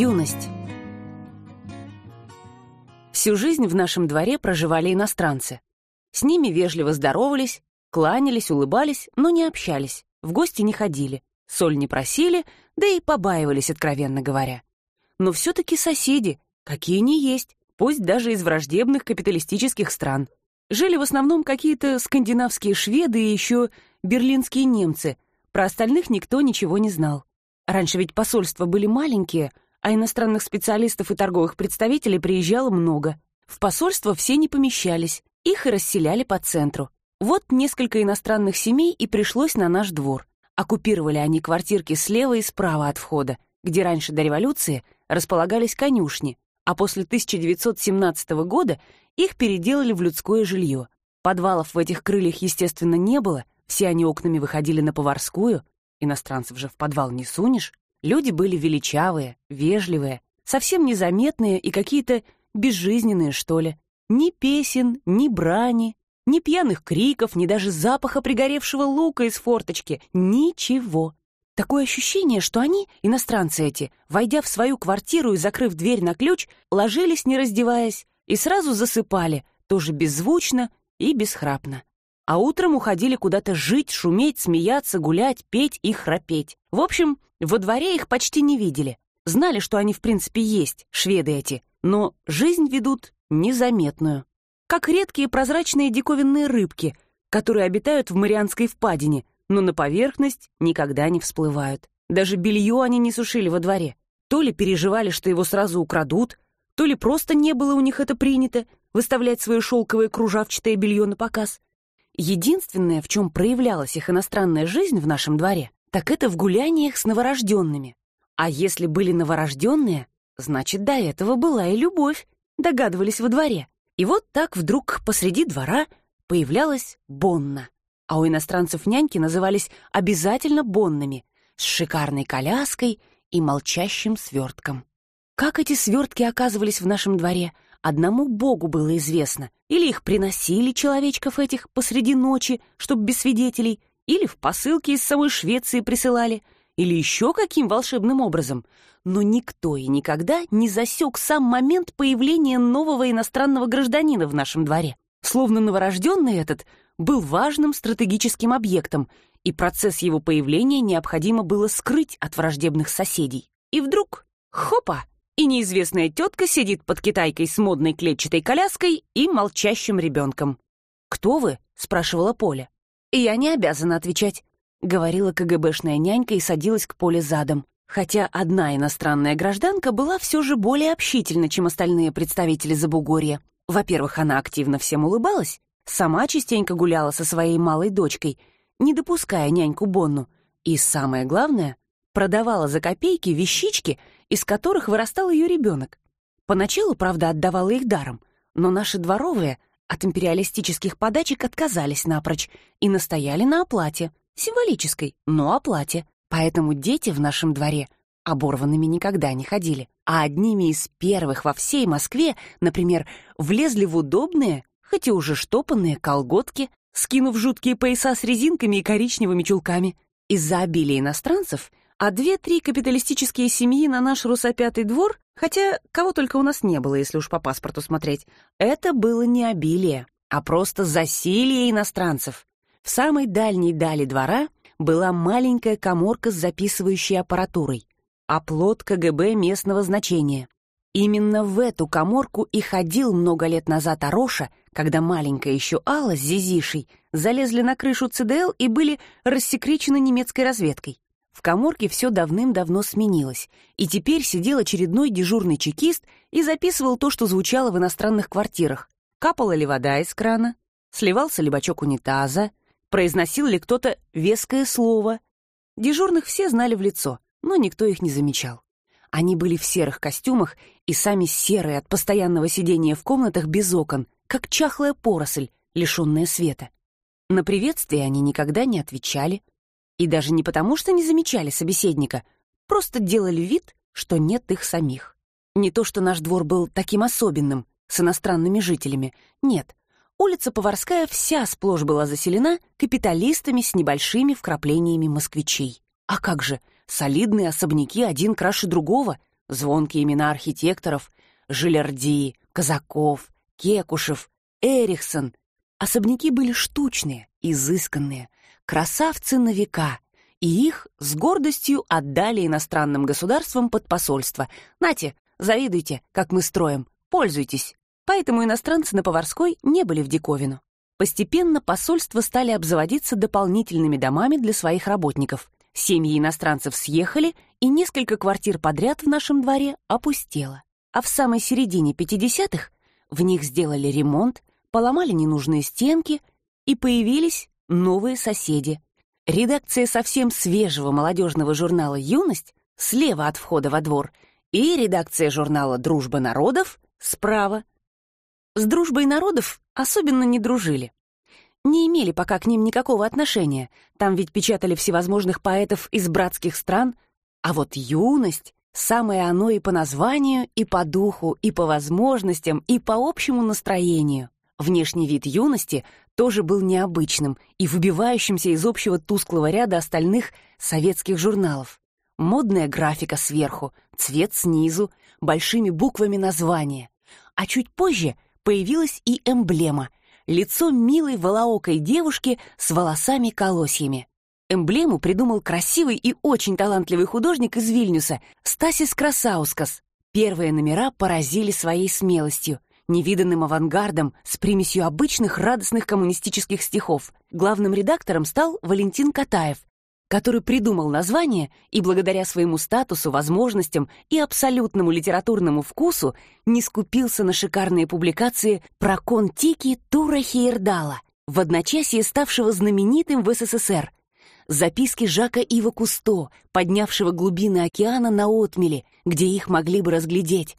Юность. Всю жизнь в нашем дворе проживали иностранцы. С ними вежливо здоровались, кланялись, улыбались, но не общались, в гости не ходили, соль не просили, да и побаивались, откровенно говоря. Но все-таки соседи, какие ни есть, пусть даже из враждебных капиталистических стран. Жили в основном какие-то скандинавские шведы и еще берлинские немцы. Про остальных никто ничего не знал. Раньше ведь посольства были маленькие, а иностранных специалистов и торговых представителей приезжало много. В посольство все не помещались, их и расселяли по центру. Вот несколько иностранных семей и пришлось на наш двор. Оккупировали они квартирки слева и справа от входа, где раньше до революции располагались конюшни, а после 1917 года их переделали в людское жилье. Подвалов в этих крыльях, естественно, не было, все они окнами выходили на поварскую, Иностранцев же в подвал не сунешь. Люди были величавые, вежливые, совсем незаметные и какие-то безжизненные, что ли. Ни песен, ни брани, ни пьяных криков, ни даже запаха пригоревшего лука из форточки. Ничего. Такое ощущение, что они, иностранцы эти, войдя в свою квартиру и закрыв дверь на ключ, ложились, не раздеваясь, и сразу засыпали, тоже беззвучно и бесхрапно а утром уходили куда-то жить, шуметь, смеяться, гулять, петь и храпеть. В общем, во дворе их почти не видели. Знали, что они в принципе есть, шведы эти, но жизнь ведут незаметную. Как редкие прозрачные диковинные рыбки, которые обитают в Марианской впадине, но на поверхность никогда не всплывают. Даже белье они не сушили во дворе. То ли переживали, что его сразу украдут, то ли просто не было у них это принято — выставлять свое шелковое кружавчатое белье на показ. Единственное, в чем проявлялась их иностранная жизнь в нашем дворе, так это в гуляниях с новорожденными. А если были новорожденные, значит, до этого была и любовь, догадывались во дворе. И вот так вдруг посреди двора появлялась Бонна. А у иностранцев няньки назывались обязательно Боннами, с шикарной коляской и молчащим свертком. Как эти свертки оказывались в нашем дворе — одному Богу было известно. Или их приносили, человечков этих, посреди ночи, чтоб без свидетелей, или в посылке из самой Швеции присылали, или еще каким волшебным образом. Но никто и никогда не засек сам момент появления нового иностранного гражданина в нашем дворе. Словно новорожденный этот был важным стратегическим объектом, и процесс его появления необходимо было скрыть от враждебных соседей. И вдруг, хопа, и неизвестная тетка сидит под китайкой с модной клетчатой коляской и молчащим ребенком. «Кто вы?» — спрашивала Поля. «Я не обязана отвечать», — говорила КГБшная нянька и садилась к Поле задом. Хотя одна иностранная гражданка была все же более общительна, чем остальные представители Забугорья. Во-первых, она активно всем улыбалась, сама частенько гуляла со своей малой дочкой, не допуская няньку Бонну, и, самое главное, продавала за копейки вещички из которых вырастал ее ребенок. Поначалу, правда, отдавала их даром, но наши дворовые от империалистических подачек отказались напрочь и настояли на оплате, символической, но оплате. Поэтому дети в нашем дворе оборванными никогда не ходили, а одними из первых во всей Москве, например, влезли в удобные, хоть и уже штопанные колготки, скинув жуткие пояса с резинками и коричневыми чулками. Из-за обилия иностранцев а две-три капиталистические семьи на наш русопятый двор, хотя кого только у нас не было, если уж по паспорту смотреть, это было не обилие, а просто засилие иностранцев. В самой дальней дали двора была маленькая коморка с записывающей аппаратурой, оплот КГБ местного значения. Именно в эту коморку и ходил много лет назад Ароша, когда маленькая еще Алла с Зизишей залезли на крышу ЦДЛ и были рассекречены немецкой разведкой. В коморке все давным-давно сменилось, и теперь сидел очередной дежурный чекист и записывал то, что звучало в иностранных квартирах. Капала ли вода из крана, сливался ли бачок унитаза, произносил ли кто-то веское слово. Дежурных все знали в лицо, но никто их не замечал. Они были в серых костюмах и сами серые от постоянного сидения в комнатах без окон, как чахлая поросль, лишенная света. На приветствие они никогда не отвечали, и даже не потому, что не замечали собеседника, просто делали вид, что нет их самих. Не то, что наш двор был таким особенным, с иностранными жителями. Нет, улица Поварская вся сплошь была заселена капиталистами с небольшими вкраплениями москвичей. А как же, солидные особняки один краше другого, Звонкие имена архитекторов — Жилярди, Казаков, Кекушев, Эриксон. Особняки были штучные, изысканные, красавцы на века, и их с гордостью отдали иностранным государствам под посольство. Нате, завидуйте, как мы строим, пользуйтесь. Поэтому иностранцы на Поварской не были в диковину. Постепенно посольства стали обзаводиться дополнительными домами для своих работников. Семьи иностранцев съехали, и несколько квартир подряд в нашем дворе опустело. А в самой середине 50-х в них сделали ремонт, поломали ненужные стенки, и появились новые соседи. Редакция совсем свежего молодежного журнала «Юность» слева от входа во двор и редакция журнала «Дружба народов» справа. С «Дружбой народов» особенно не дружили. Не имели пока к ним никакого отношения, там ведь печатали всевозможных поэтов из братских стран, а вот «Юность» — самое оно и по названию, и по духу, и по возможностям, и по общему настроению. Внешний вид юности тоже был необычным и выбивающимся из общего тусклого ряда остальных советских журналов. Модная графика сверху, цвет снизу, большими буквами названия. А чуть позже появилась и эмблема — лицо милой волоокой девушки с волосами-колосьями. Эмблему придумал красивый и очень талантливый художник из Вильнюса Стасис Красаускас. Первые номера поразили своей смелостью — невиданным авангардом с примесью обычных радостных коммунистических стихов. Главным редактором стал Валентин Катаев, который придумал название и благодаря своему статусу, возможностям и абсолютному литературному вкусу не скупился на шикарные публикации про Контики Тура Хейердала, в одночасье ставшего знаменитым в СССР, записки Жака Ива Кусто, поднявшего глубины океана на отмели, где их могли бы разглядеть,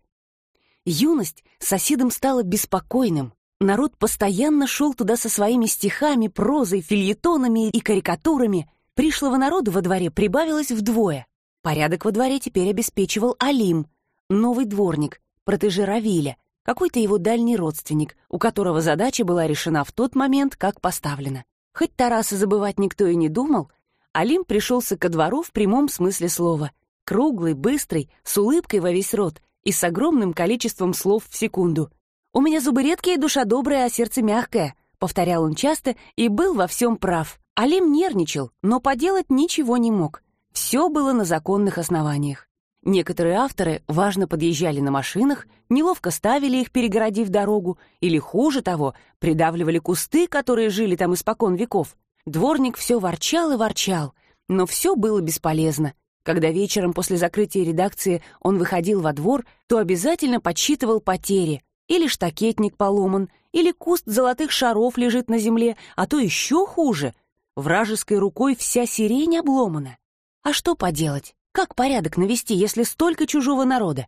Юность соседом стала беспокойным. Народ постоянно шел туда со своими стихами, прозой, фильетонами и карикатурами. Пришлого народу во дворе прибавилось вдвое. Порядок во дворе теперь обеспечивал Алим, новый дворник, протеже Равиля, какой-то его дальний родственник, у которого задача была решена в тот момент, как поставлена. Хоть Тараса забывать никто и не думал, Алим пришелся ко двору в прямом смысле слова. Круглый, быстрый, с улыбкой во весь рот — и с огромным количеством слов в секунду. «У меня зубы редкие, душа добрая, а сердце мягкое», — повторял он часто и был во всем прав. Алим нервничал, но поделать ничего не мог. Все было на законных основаниях. Некоторые авторы важно подъезжали на машинах, неловко ставили их, перегородив дорогу, или, хуже того, придавливали кусты, которые жили там испокон веков. Дворник все ворчал и ворчал, но все было бесполезно. Когда вечером после закрытия редакции он выходил во двор, то обязательно подсчитывал потери. Или штакетник поломан, или куст золотых шаров лежит на земле, а то еще хуже. Вражеской рукой вся сирень обломана. А что поделать? Как порядок навести, если столько чужого народа?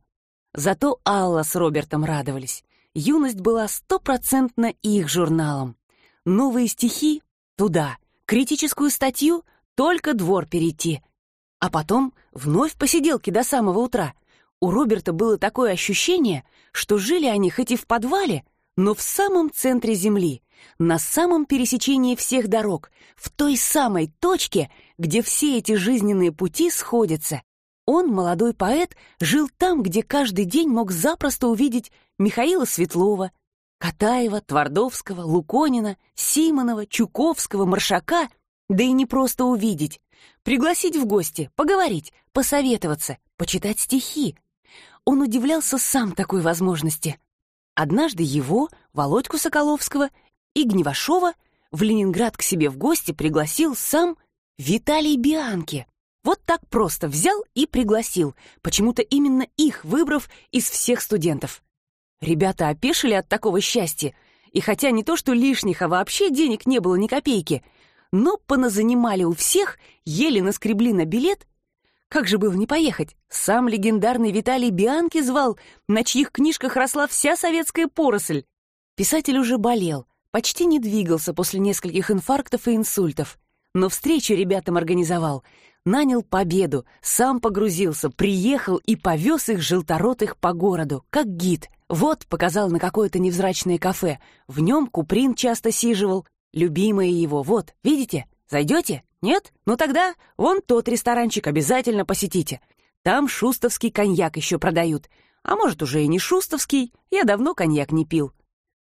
Зато Алла с Робертом радовались. Юность была стопроцентно их журналом. Новые стихи — туда. Критическую статью — только двор перейти — а потом вновь посиделки до самого утра. У Роберта было такое ощущение, что жили они хоть и в подвале, но в самом центре земли, на самом пересечении всех дорог, в той самой точке, где все эти жизненные пути сходятся. Он, молодой поэт, жил там, где каждый день мог запросто увидеть Михаила Светлова, Катаева, Твардовского, Луконина, Симонова, Чуковского, Маршака, да и не просто увидеть, Пригласить в гости, поговорить, посоветоваться, почитать стихи. Он удивлялся сам такой возможности. Однажды его, Володьку Соколовского и Гневашова в Ленинград к себе в гости пригласил сам Виталий Бианки. Вот так просто взял и пригласил, почему-то именно их выбрав из всех студентов. Ребята опешили от такого счастья, и хотя не то что лишних, а вообще денег не было ни копейки, но поназанимали у всех, еле наскребли на билет. Как же было не поехать? Сам легендарный Виталий Бианки звал, на чьих книжках росла вся советская поросль. Писатель уже болел, почти не двигался после нескольких инфарктов и инсультов. Но встречу ребятам организовал, нанял победу, сам погрузился, приехал и повез их желторотых по городу, как гид. Вот, показал на какое-то невзрачное кафе. В нем Куприн часто сиживал, Любимые его, вот, видите? Зайдете? Нет? Ну тогда вон тот ресторанчик обязательно посетите. Там шустовский коньяк еще продают. А может, уже и не шустовский, я давно коньяк не пил.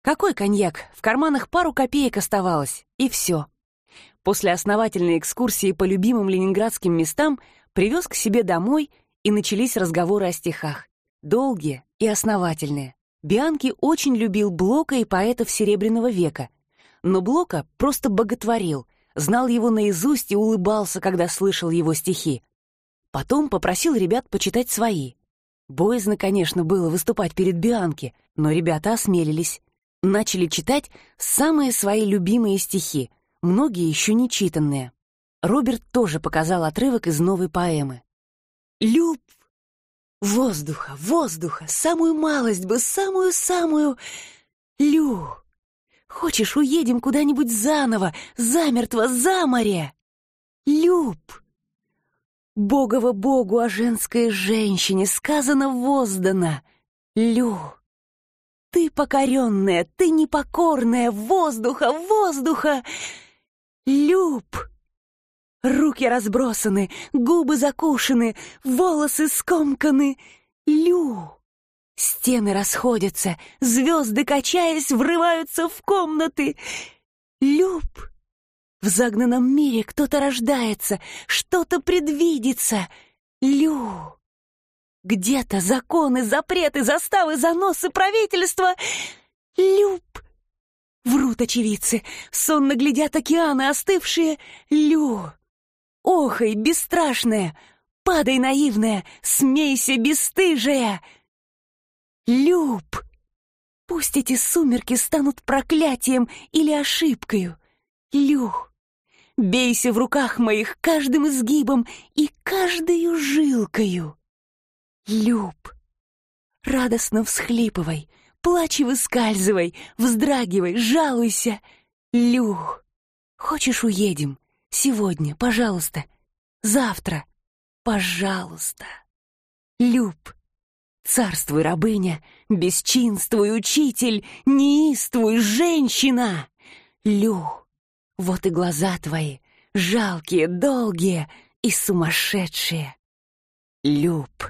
Какой коньяк? В карманах пару копеек оставалось, и все. После основательной экскурсии по любимым ленинградским местам привез к себе домой, и начались разговоры о стихах. Долгие и основательные. Бианки очень любил Блока и поэтов Серебряного века. Но Блока просто боготворил, знал его наизусть и улыбался, когда слышал его стихи. Потом попросил ребят почитать свои. Боязно, конечно, было выступать перед Бианки, но ребята осмелились. Начали читать самые свои любимые стихи, многие еще не читанные. Роберт тоже показал отрывок из новой поэмы. «Люб Воздуха, воздуха, самую малость бы, самую-самую... Лю, хочешь, уедем куда-нибудь заново, замертво, за море? Люб! Богово богу о женской женщине сказано воздано. Лю! Ты покоренная, ты непокорная, воздуха, воздуха! Люб! Руки разбросаны, губы закушены, волосы скомканы. Лю! Стены расходятся, звезды, качаясь, врываются в комнаты. Люб! В загнанном мире кто-то рождается, что-то предвидится. Лю! Где-то законы, запреты, заставы, заносы правительства. Люб! Врут очевидцы, сонно глядят океаны остывшие. Лю! Охай, бесстрашная! Падай, наивная! Смейся, бесстыжая! Люб! Пусть эти сумерки станут проклятием или ошибкою. Лю! Бейся в руках моих каждым изгибом и каждою жилкою. Люб! Радостно всхлипывай, плачь и выскальзывай, вздрагивай, жалуйся. Лю! Хочешь, уедем? Сегодня, пожалуйста. Завтра, пожалуйста. Люб, царствуй, рабыня, бесчинствуй, учитель, неистствуй, женщина. Лю, вот и глаза твои, жалкие, долгие и сумасшедшие. Люб,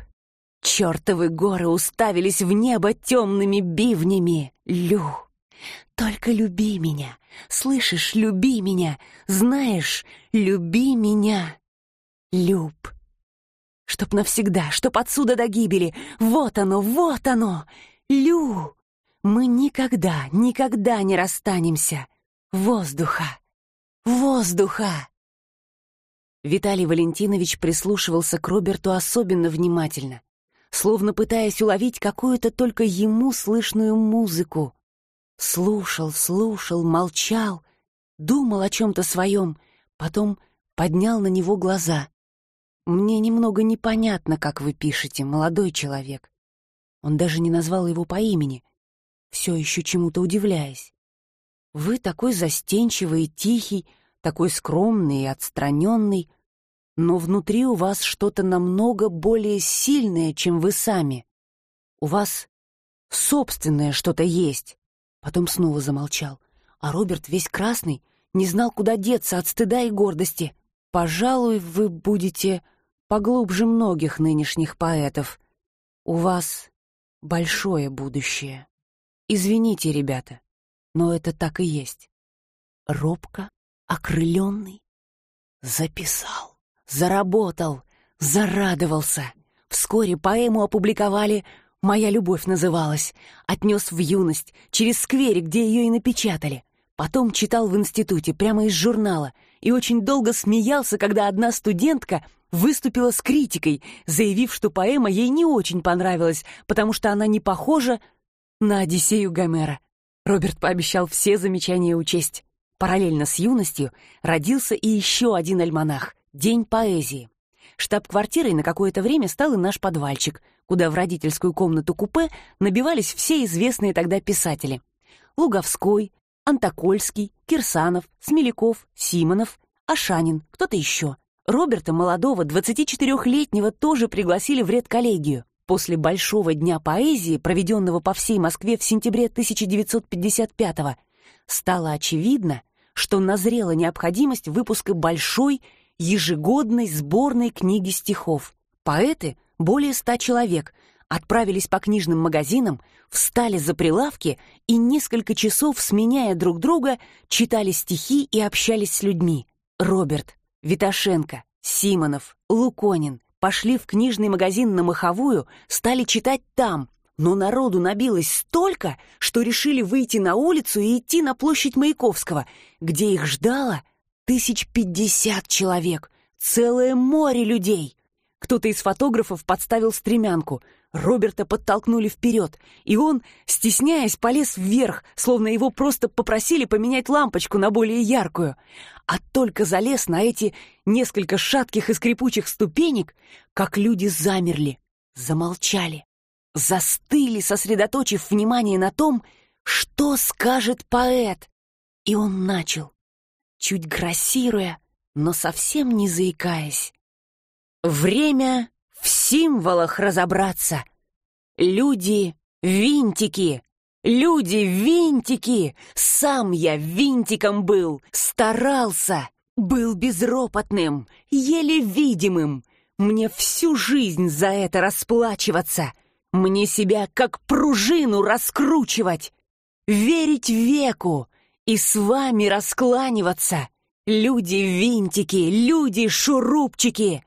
чертовы горы уставились в небо темными бивнями. Лю, только люби меня, слышишь, люби меня, знаешь, люби меня. Люб. Чтоб навсегда, чтоб отсюда до гибели. Вот оно, вот оно. Лю. Мы никогда, никогда не расстанемся. Воздуха. Воздуха. Виталий Валентинович прислушивался к Роберту особенно внимательно, словно пытаясь уловить какую-то только ему слышную музыку. Слушал, слушал, молчал, думал о чем-то своем, потом поднял на него глаза. «Мне немного непонятно, как вы пишете, молодой человек». Он даже не назвал его по имени, все еще чему-то удивляясь. «Вы такой застенчивый и тихий, такой скромный и отстраненный, но внутри у вас что-то намного более сильное, чем вы сами. У вас собственное что-то есть. Потом снова замолчал, а Роберт весь красный, не знал, куда деться от стыда и гордости. «Пожалуй, вы будете поглубже многих нынешних поэтов. У вас большое будущее. Извините, ребята, но это так и есть». Робко, окрыленный, записал, заработал, зарадовался. Вскоре поэму опубликовали «Моя любовь» называлась. Отнес в юность, через скверик, где ее и напечатали. Потом читал в институте, прямо из журнала, и очень долго смеялся, когда одна студентка выступила с критикой, заявив, что поэма ей не очень понравилась, потому что она не похожа на Одиссею Гомера. Роберт пообещал все замечания учесть. Параллельно с юностью родился и еще один альманах «День поэзии». Штаб-квартирой на какое-то время стал и наш подвальчик, куда в родительскую комнату-купе набивались все известные тогда писатели. Луговской, Антокольский, Кирсанов, Смеляков, Симонов, Ашанин, кто-то еще. Роберта, молодого, 24-летнего, тоже пригласили в редколлегию. После Большого дня поэзии, проведенного по всей Москве в сентябре 1955-го, стало очевидно, что назрела необходимость выпуска большой ежегодной сборной книги стихов. Поэты более ста человек, отправились по книжным магазинам, встали за прилавки и несколько часов, сменяя друг друга, читали стихи и общались с людьми. Роберт, Виташенко, Симонов, Луконин пошли в книжный магазин на Маховую, стали читать там, но народу набилось столько, что решили выйти на улицу и идти на площадь Маяковского, где их ждало тысяч пятьдесят человек, целое море людей. Кто-то из фотографов подставил стремянку — Роберта подтолкнули вперед, и он, стесняясь, полез вверх, словно его просто попросили поменять лампочку на более яркую. А только залез на эти несколько шатких и скрипучих ступенек, как люди замерли, замолчали, застыли, сосредоточив внимание на том, что скажет поэт. И он начал, чуть грассируя, но совсем не заикаясь. Время в символах разобраться. Люди — винтики, люди — винтики. Сам я винтиком был, старался, был безропотным, еле видимым. Мне всю жизнь за это расплачиваться. Мне себя как пружину раскручивать. Верить веку и с вами раскланиваться. Люди-винтики, люди-шурупчики.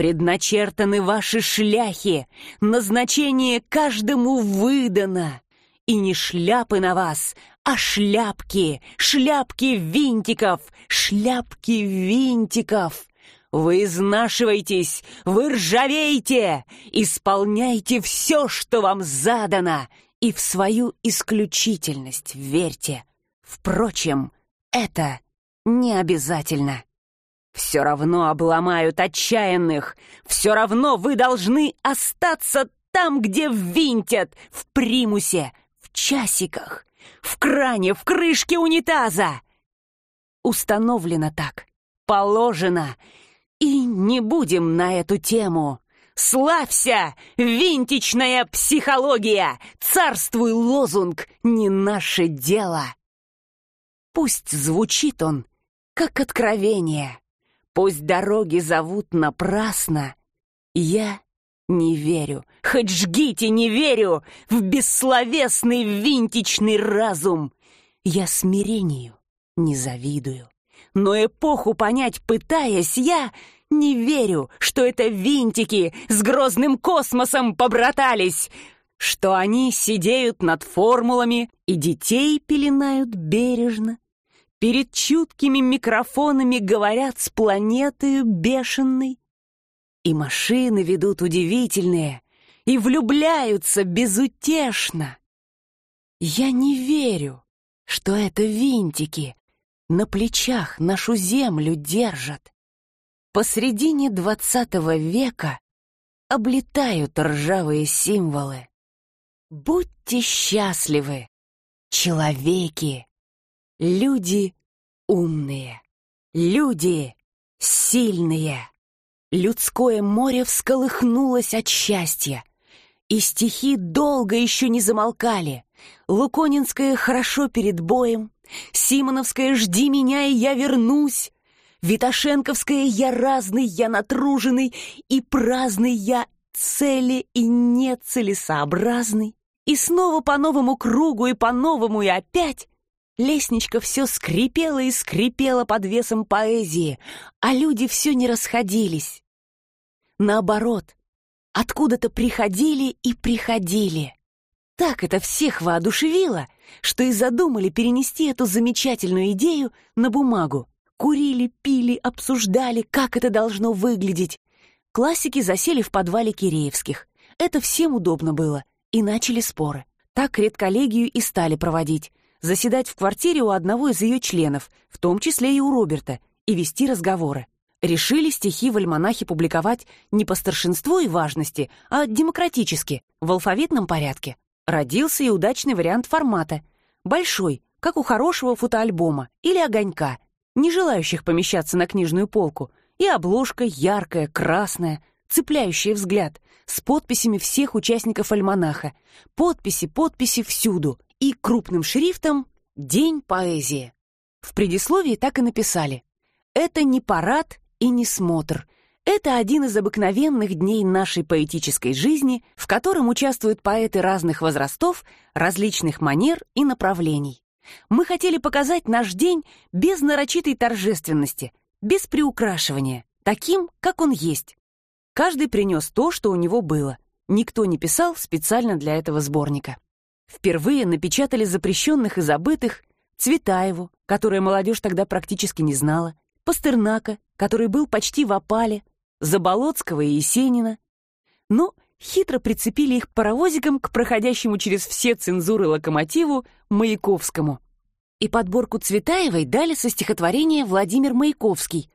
Предначертаны ваши шляхи, назначение каждому выдано. И не шляпы на вас, а шляпки, шляпки винтиков, шляпки винтиков. Вы изнашиваетесь, вы ржавеете, исполняйте все, что вам задано, и в свою исключительность верьте. Впрочем, это не обязательно. Все равно обломают отчаянных. Все равно вы должны остаться там, где винтят, в примусе, в часиках, в кране, в крышке унитаза. Установлено так, положено. И не будем на эту тему. Славься, винтичная психология! Царствуй лозунг, не наше дело! Пусть звучит он, как откровение. Пусть дороги зовут напрасно, я не верю, хоть жгите, не верю в бессловесный винтичный разум. Я смирению не завидую, но эпоху понять пытаясь, я не верю, что это винтики с грозным космосом побратались, что они сидеют над формулами и детей пеленают бережно, перед чуткими микрофонами говорят с планетой бешеной. И машины ведут удивительные, и влюбляются безутешно. Я не верю, что это винтики на плечах нашу землю держат. Посредине двадцатого века облетают ржавые символы. Будьте счастливы, человеки! Люди умные, люди сильные. Людское море всколыхнулось от счастья, и стихи долго еще не замолкали. Луконинское «Хорошо перед боем», Симоновское «Жди меня, и я вернусь», Виташенковское «Я разный, я натруженный, и праздный я цели и нецелесообразный». И снова по новому кругу, и по новому, и опять Лестничка все скрипела и скрипела под весом поэзии, а люди все не расходились. Наоборот, откуда-то приходили и приходили. Так это всех воодушевило, что и задумали перенести эту замечательную идею на бумагу. Курили, пили, обсуждали, как это должно выглядеть. Классики засели в подвале Киреевских. Это всем удобно было. И начали споры. Так редколлегию и стали проводить заседать в квартире у одного из ее членов, в том числе и у Роберта, и вести разговоры. Решили стихи в альманахе публиковать не по старшинству и важности, а демократически, в алфавитном порядке. Родился и удачный вариант формата. Большой, как у хорошего фотоальбома или огонька, не желающих помещаться на книжную полку, и обложка яркая, красная, цепляющая взгляд, с подписями всех участников альманаха. Подписи, подписи всюду — и крупным шрифтом «День поэзии». В предисловии так и написали. Это не парад и не смотр. Это один из обыкновенных дней нашей поэтической жизни, в котором участвуют поэты разных возрастов, различных манер и направлений. Мы хотели показать наш день без нарочитой торжественности, без приукрашивания, таким, как он есть. Каждый принес то, что у него было. Никто не писал специально для этого сборника. Впервые напечатали запрещенных и забытых Цветаеву, которую молодежь тогда практически не знала, Пастернака, который был почти в опале, Заболоцкого и Есенина. Но хитро прицепили их паровозиком к проходящему через все цензуры локомотиву Маяковскому. И подборку Цветаевой дали со стихотворения Владимир Маяковский,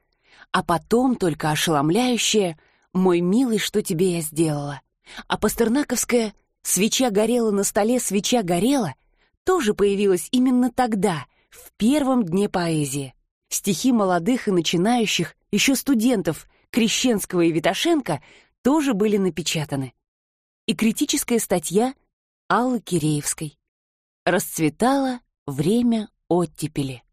а потом только ошеломляющее «Мой милый, что тебе я сделала». А пастернаковская «Свеча горела на столе, свеча горела» тоже появилась именно тогда, в первом дне поэзии. Стихи молодых и начинающих, еще студентов, Крещенского и Виташенко тоже были напечатаны. И критическая статья Аллы Киреевской. Расцветало время оттепели.